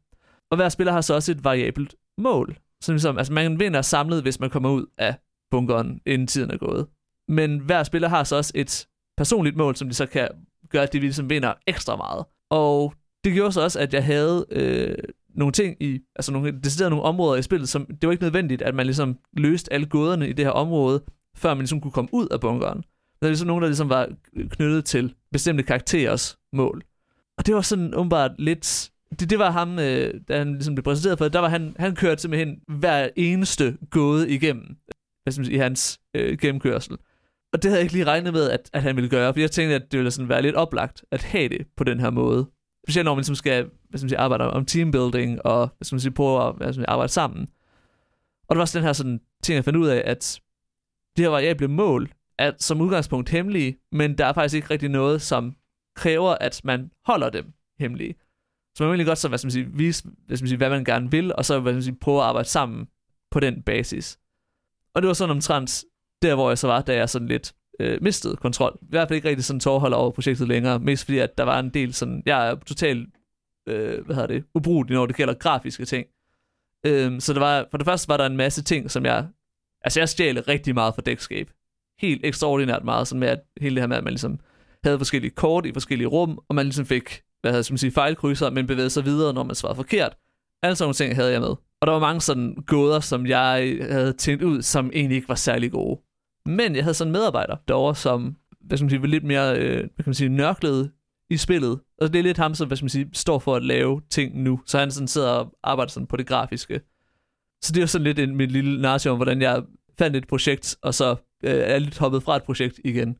Og hver spiller har så også et variabelt mål. Så ligesom, altså man vinder samlet, hvis man kommer ud af bunkeren, inden tiden er gået. Men hver spiller har så også et personligt mål, som de så kan gøre, at de ligesom vinder ekstra meget. Og det gjorde så også, at jeg havde øh, nogle ting i, altså nogle, deciderede nogle områder i spillet, som det var ikke nødvendigt, at man ligesom løste alle gåderne i det her område, før man ligesom kunne komme ud af bunkeren. Der er ligesom nogen, der ligesom var knyttet til bestemte karakterers mål. Og det var sådan umiddelbart lidt... Det, det var ham, øh, da han ligesom blev præsenteret for, der var han, han kørte simpelthen hver eneste gåde igennem hvad skal man sige, i hans øh, gennemkørsel. Og det havde jeg ikke lige regnet med, at, at han ville gøre, for jeg tænkte, at det ville sådan være lidt oplagt at have det på den her måde. Specielt når man ligesom skal hvad skal man sige, arbejde om teambuilding og hvad skal man sige, prøve at hvad skal man sige, arbejde sammen. Og det var også den her sådan, ting, jeg fandt ud af, at det her variable mål er som udgangspunkt hemmelige, men der er faktisk ikke rigtig noget, som kræver, at man holder dem hemmelige. Så man vil egentlig godt så, hvad skal man sige, vise, hvad, skal man sige, hvad man gerne vil, og så hvad skal man sige, prøve at arbejde sammen på den basis. Og det var sådan omtrent der, hvor jeg så var, da jeg sådan lidt øh, mistede kontrol. I hvert fald ikke rigtig sådan tårholder over projektet længere, mest fordi, at der var en del sådan, jeg er totalt, øh, hvad hedder det, ubrugelig, når det gælder grafiske ting. Øh, så det var, for det første var der en masse ting, som jeg, altså jeg stjal rigtig meget fra Dexcape. Helt ekstraordinært meget, sådan med at hele det her med, at man ligesom havde forskellige kort i forskellige rum, og man ligesom fik, hvad hedder man sige, fejlkrydser, men bevægede sig videre, når man svarede forkert. Alle sådan nogle ting havde jeg med. Og der var mange sådan gåder, som jeg havde tænkt ud, som egentlig ikke var særlig gode. Men jeg havde sådan en medarbejder derovre, som hvad skal man sige, var lidt mere øh, hvad kan man sige, nørklet i spillet. Og det er lidt ham, som hvad skal man sige, står for at lave ting nu. Så han sådan sidder og arbejder sådan på det grafiske. Så det er sådan lidt en, mit lille narrativ om, hvordan jeg fandt et projekt, og så øh, er lidt hoppet fra et projekt igen.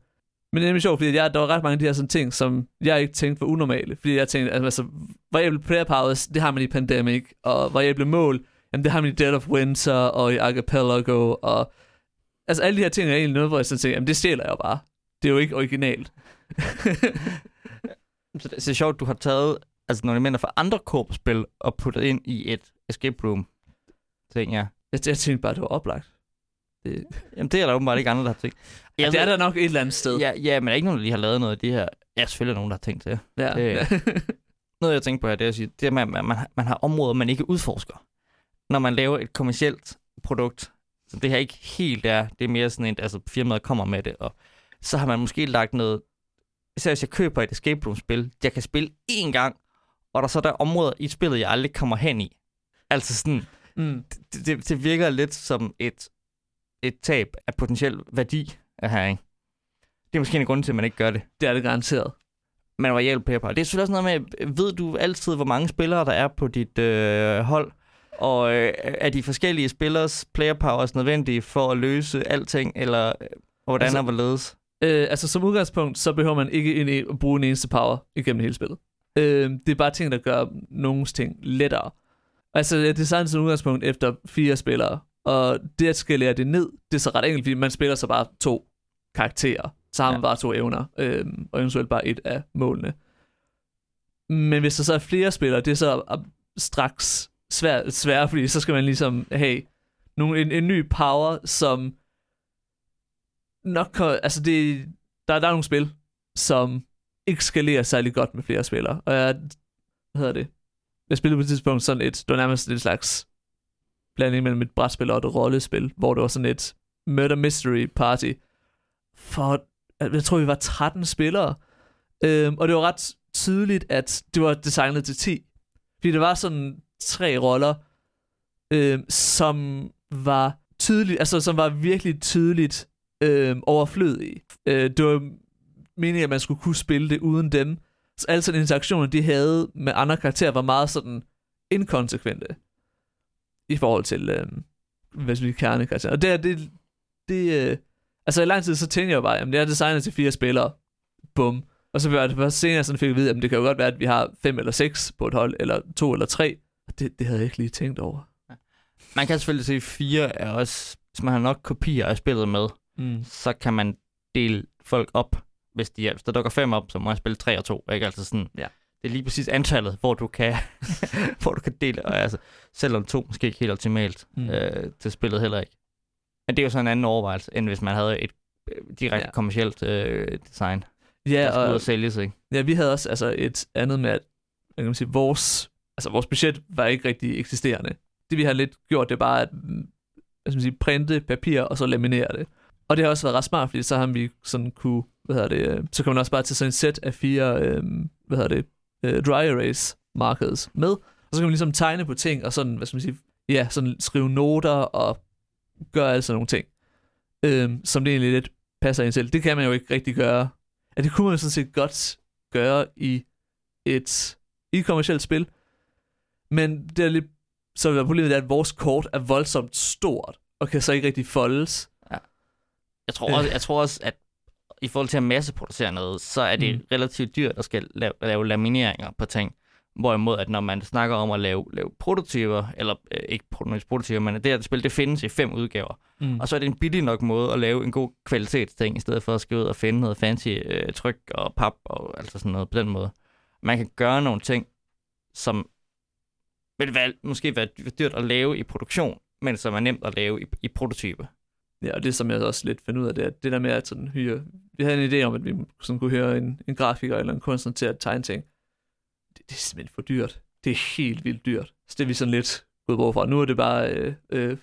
Men det er nemlig sjovt, fordi jeg, der var ret mange af de her sådan ting, som jeg ikke tænkte var unormale. Fordi jeg tænkte, altså, variable player powers, det har man i Pandemic, og variable mål, jamen det har man i Dead of Winter, og i Archipelago, og Altså alle de her ting er egentlig noget, hvor jeg så tænker, jamen det stjæler jeg jo bare. Det er jo ikke originalt. [LAUGHS] så det er sjovt, du har taget altså nogle elementer fra andre korpsspil og puttet ind i et escape room ting, ja. Jeg, jeg tænkte bare, det var oplagt. Det... [LAUGHS] Jamen det er der åbenbart ikke andre, der har tænkt. Ja, det er der nok et eller andet sted. Ja, ja men der er ikke nogen, der lige har lavet noget af det her. Ja, selvfølgelig er nogen, der har tænkt det. Ja. det [LAUGHS] noget, jeg tænker på her, det er at sige, det er, at man, man, man har områder, man ikke udforsker. Når man laver et kommersielt produkt, så det her ikke helt er, det er mere sådan en, altså firmaet kommer med det, og så har man måske lagt noget, især hvis jeg køber et escape room-spil, jeg kan spille én gang, og der så er der områder i spillet, jeg aldrig kommer hen i. Altså sådan, mm. det, det, det virker lidt som et, et tab af potentiel værdi af her, ikke? Det er måske en grund til, at man ikke gør det. Det er det garanteret. Man var hjælp. Det er selvfølgelig også noget med, ved du altid, hvor mange spillere der er på dit øh, hold? Og øh, er de forskellige spillers player powers nødvendige for at løse alting, eller øh, hvordan altså, er hvorledes? Øh, altså som udgangspunkt, så behøver man ikke en, at bruge en eneste power igennem hele spillet. Øh, det er bare ting, der gør nogens ting lettere. Altså, det er designet som udgangspunkt efter fire spillere, og det at skalere det ned, det er så ret enkelt, fordi man spiller så bare to karakterer. Så har man ja. bare to evner, øh, og eventuelt bare et af målene. Men hvis der så er flere spillere, det er så straks svært, svært, fordi så skal man ligesom have nogle, en, en ny power, som nok, altså det, der, der er nogle spil, som ikke skalerer særlig godt med flere spillere, og jeg, hvad hedder det, jeg spillede på et tidspunkt sådan et, det var nærmest et slags blanding mellem et brætspil og et rollespil, hvor det var sådan et murder mystery party for, øh, jeg tror vi var 13 spillere, øhm, og det var ret tydeligt, at det var designet til 10. Fordi det var sådan tre roller, øhm, som var tydeligt, altså som var virkelig tydeligt øhm, overflødige. Øh, det var meningen, at man skulle kunne spille det uden dem. Så alle sådan interaktioner, de havde med andre karakterer, var meget sådan inkonsekvente i forhold til, hvad skal vi kernekarakterer. Og det, det, det, øh, altså i lang tid, så tænkte jeg jo bare, at det er designet til fire spillere. Bum. Og så var det først senere, sådan fik vi vide, at det kan jo godt være, at vi har fem eller seks på et hold, eller to eller tre. Og det, det havde jeg ikke lige tænkt over. Man kan selvfølgelig se, at fire er også, hvis man har nok kopier af spillet med, Mm. så kan man dele folk op, hvis, de er, hvis der dukker fem op, så må jeg spille tre og to. Ikke? Altså sådan, Ja. Det er lige præcis antallet, hvor du kan, [LAUGHS] hvor du kan dele. Og altså, selvom to måske ikke helt optimalt Mm. øh, til spillet heller ikke. Men det er jo sådan en anden overvejelse, end hvis man havde et øh, direkte Ja. kommercielt øh, design, Ja, og, og sælges. Ikke? ja, vi havde også altså, et andet med, at kan man sige, vores, altså, vores budget var ikke rigtig eksisterende. Det vi har lidt gjort, det er bare at mm, hvad skal man sige, printe papir og så laminere det. Og det har også været ret smart, fordi så har vi sådan kunne, hvad hedder det, øh, så kan man også bare tage sådan et sæt af fire, øh, hvad hedder det, øh, dry erase markers med, og så kan man ligesom tegne på ting, og sådan, hvad skal man sige, ja, sådan skrive noter og gøre altså nogle ting, øh, som det egentlig lidt passer ind selv. Det kan man jo ikke rigtig gøre. Ja, det kunne man sådan set godt gøre i et, i et kommersielt spil, men det er lidt, så er problemet er, at vores kort er voldsomt stort, og kan så ikke rigtig foldes. Ja. Jeg tror, også, jeg tror også, at i forhold til at masseproducere noget, så er det Mm. relativt dyrt at skal lave, lave lamineringer på ting. Hvorimod, at når man snakker om at lave, lave prototyper, eller øh, ikke pro- prototyper, men det her spil, det findes i fem udgaver. Mm. Og så er det en billig nok måde at lave en god kvalitetsting, i stedet for at skal ud og finde noget fancy øh, tryk og pap og altså sådan noget på den måde. Man kan gøre nogle ting, som vil være, måske være dy- dyrt at lave i produktion, men som er nemt at lave i, i prototype. Ja, og det som jeg også lidt fandt ud af, det er, at det der med at sådan hyre... Vi havde en idé om, at vi sådan kunne høre en, en grafiker eller en kunstner til at tegne ting. Det, det er simpelthen for dyrt. Det er helt vildt dyrt. Så det er vi sådan lidt gået bort fra. Nu er det bare... Øh, øh,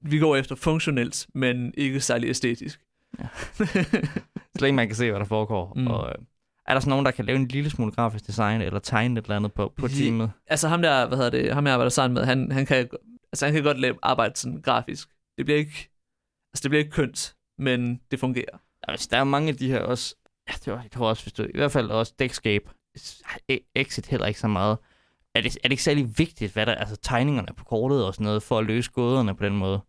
vi går efter funktionelt, men ikke særlig æstetisk. Ja. [LAUGHS] Så længe man kan se, hvad der foregår. Mm. Og, øh, er der så nogen, der kan lave en lille smule grafisk design, eller tegne et eller andet på, på teamet? altså ham der, hvad hedder det, ham jeg arbejder sammen med, han, han kan, altså han kan godt lave arbejde sådan grafisk. Det bliver ikke, altså det bliver ikke kønt, men det fungerer. Altså, der er jo mange af de her også, ja, det var, jeg tror også, hvis du, i hvert fald også Deckscape, Exit heller ikke så meget. Er det, er det ikke særlig vigtigt, hvad der, altså tegningerne på kortet og sådan noget, for at løse gåderne på den måde?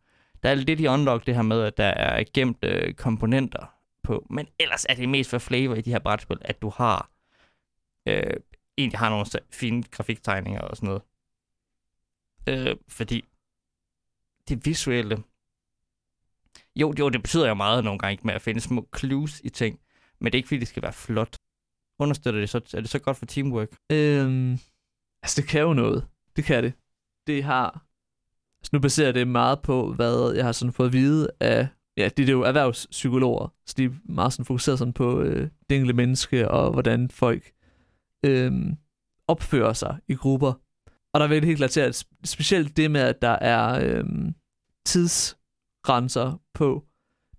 Der er lidt i Unlock det her med, at der er gemt øh, komponenter på, men ellers er det mest for flavor i de her brætspil, at du har, øh, egentlig har nogle fine grafiktegninger og sådan noget. Øh, fordi det visuelle, jo, jo, det betyder jo meget nogle gange med at finde små clues i ting, men det er ikke fordi, det skal være flot. Understøtter det så, er det så godt for teamwork? Øhm, altså det kan jo noget. Det kan det. Det har, altså nu baserer det meget på, hvad jeg har sådan fået at vide af, ja, det er jo erhvervspsykologer, så de er meget sådan fokuseret sådan på øh, det enkelte menneske, og hvordan folk øh, opfører sig i grupper. Og der er virkelig helt klart til, at specielt det med, at der er øhm, tidsgrænser på,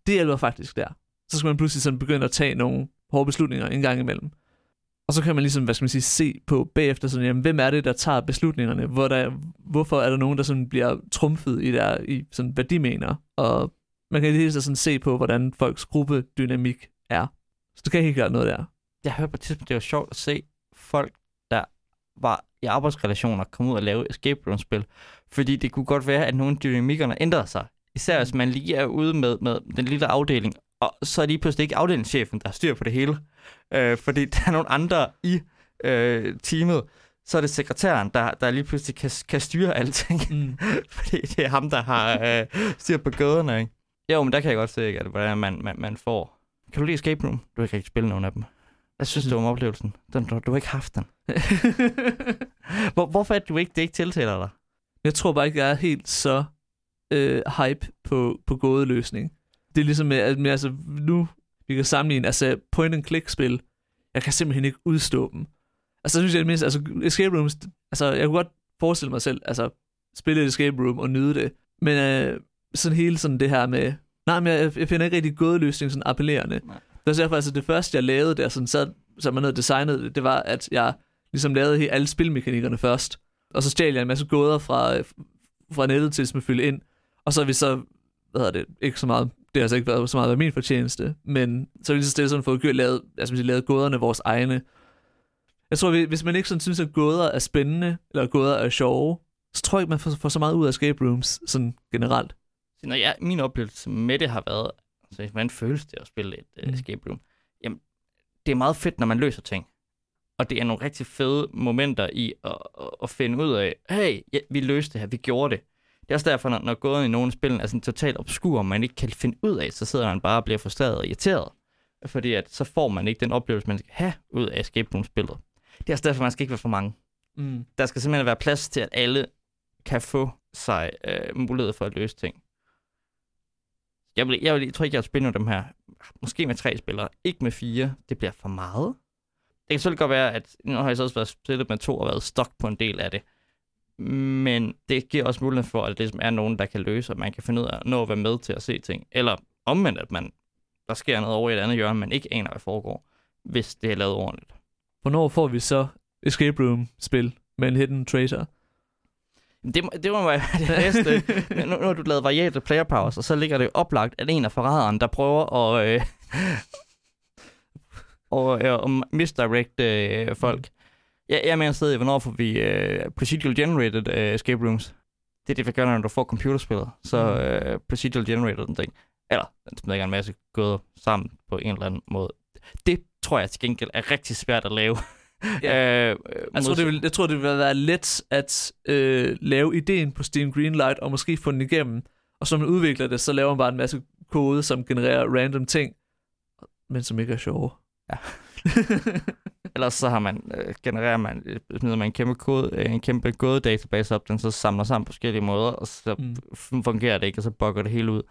det hjælper faktisk der. Så skal man pludselig sådan begynde at tage nogle hårde beslutninger en gang imellem. Og så kan man ligesom, hvad skal man sige, se på bagefter, sådan, jamen, hvem er det, der tager beslutningerne? Hvor der, hvorfor er der nogen, der sådan bliver trumfet i, der, i sådan, hvad de mener? Og man kan lige så sådan se på, hvordan folks gruppedynamik er. Så du kan helt klart noget der. Jeg hørte på et tidspunkt, det var sjovt at se folk, der var i arbejdsrelationer, komme ud og lave escape room-spil. Fordi det kunne godt være, at nogle dynamikkerne ændrede sig. Især hvis man lige er ude med, med den lille afdeling, og så er lige pludselig ikke afdelingschefen, der har styr på det hele. Øh, fordi [LAUGHS] der er nogle andre i øh, teamet. Så er det sekretæren, der, der lige pludselig kan, kan styre alting. Mm. [LAUGHS] fordi det er ham, der har øh, styr på gåderne, ikke? Jo, men der kan jeg godt se, ikke, at hvordan man, man, man får... Kan du lide Escape Room? Du har ikke rigtig spillet nogen af dem. Jeg synes, du om oplevelsen. Den, du, du har ikke haft den. [LAUGHS] Hvor, hvorfor er det, du ikke, det ikke tiltaler dig? jeg tror bare ikke, jeg er helt så øh, hype på, på gådeløsning. Det er ligesom med, at med, altså, nu vi kan sammenligne, altså point-and-click-spil, jeg kan simpelthen ikke udstå dem. Altså, jeg synes jeg, det mindst, altså, escape rooms, altså, jeg kunne godt forestille mig selv, altså, spille et escape room og nyde det. Men øh, sådan hele sådan det her med, nej, men jeg, jeg finder ikke rigtig god løsning sådan appellerende. Nej. Det var derfor, altså det første, jeg lavede der, sådan sad, så man havde designet det, det var, at jeg ligesom lavede alle spilmekanikkerne først. Og så stjal jeg en masse gåder fra, øh, fra nettet til at fylde ind. Og så har vi så, hvad hedder det, ikke så meget, det har altså ikke været så meget været min fortjeneste, men så har vi lige så stille sådan fået gjort, lavet, altså, lavet gåderne vores egne. Jeg tror, vi- hvis man ikke sådan synes, at gåder er spændende, eller gåder er sjove, så tror jeg ikke, man får, får så meget ud af escape rooms, sådan generelt. Når jeg, min oplevelse med det har været, altså, hvordan føles det at spille et Mm. mm. escape room? Jamen, det er meget fedt, når man løser ting. Og det er nogle rigtig fede momenter i at, at, at finde ud af, hey, ja, vi løste det her, vi gjorde det. Det er også derfor, når, når gåden i nogle spil er sådan totalt obskur, og man ikke kan finde ud af, så sidder man bare og bliver frustreret og irriteret. Fordi at så får man ikke den oplevelse, man skal have ud af escape room-spillet. Det er også derfor, man skal ikke være for mange. Mm. Der skal simpelthen være plads til, at alle kan få sig øh, mulighed for at løse ting. Jeg, vil, jeg, vil, jeg tror ikke, jeg vil spille med dem her. Måske med tre spillere, ikke med fire. Det bliver for meget. Det kan selvfølgelig godt være, at nu har jeg så også været spillet med to og været stok på en del af det. Men det giver også mulighed for, at det ligesom er nogen, der kan løse, og man kan finde ud af nå at være med til at se ting. Eller omvendt, at man, der sker noget over i et andet hjørne, man ikke aner, hvad foregår, hvis det er lavet ordentligt. Hvornår får vi så escape room-spil med en hidden traitor? Det, må- det må være [LAUGHS] det næste. nu, nu har du lavet variable player powers, og så ligger det oplagt, at en af forræderen, der prøver at, øh, [LAUGHS] og, øh, at misdirect øh, folk. Jeg, jeg mener stadig, hvornår får vi øh, procedural generated øh, escape rooms. Det er det, vi gør, når du får computerspillet. Så Mhm. øh, procedural generated den ting. Eller, den smækker en masse gåder sammen på en eller anden måde. Det tror jeg til gengæld er rigtig svært at lave. Ja. [LAUGHS] øh, Jeg tror, det vil, jeg tror, det vil være let at øh, lave ideen på Steam Greenlight, og måske få den igennem. Og så når man udvikler det, så laver man bare en masse kode, som genererer random ting, men som ikke er sjove. Ja. [LAUGHS] Ellers så har man, øh, genererer man, øh, smider man en kæmpe, kode, øh, en kæmpe kodedatabase op, den så samler sammen på forskellige måder, og så Mm. fungerer det ikke, og så bugger det hele ud.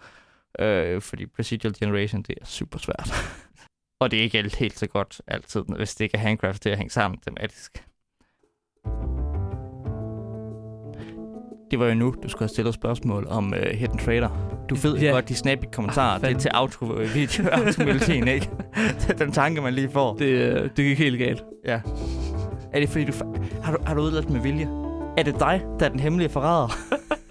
Øh, fordi procedural generation, det er super svært. [LAUGHS] og det er ikke helt, helt så godt altid, hvis det ikke er handcraft til at hænge sammen tematisk. Det var jo nu, du skulle have stillet spørgsmål om uh, Hidden Trader. Du ved Ja. godt, de snappy kommentarer, Ah, det er til auto-video, [LAUGHS] automelodien, ikke? Det [LAUGHS] er den tanke, man lige får. Det, øh, det gik helt galt. Ja. Er det fordi, du... Har du, har du udladt med vilje? Er det dig, der er den hemmelige forræder? [LAUGHS]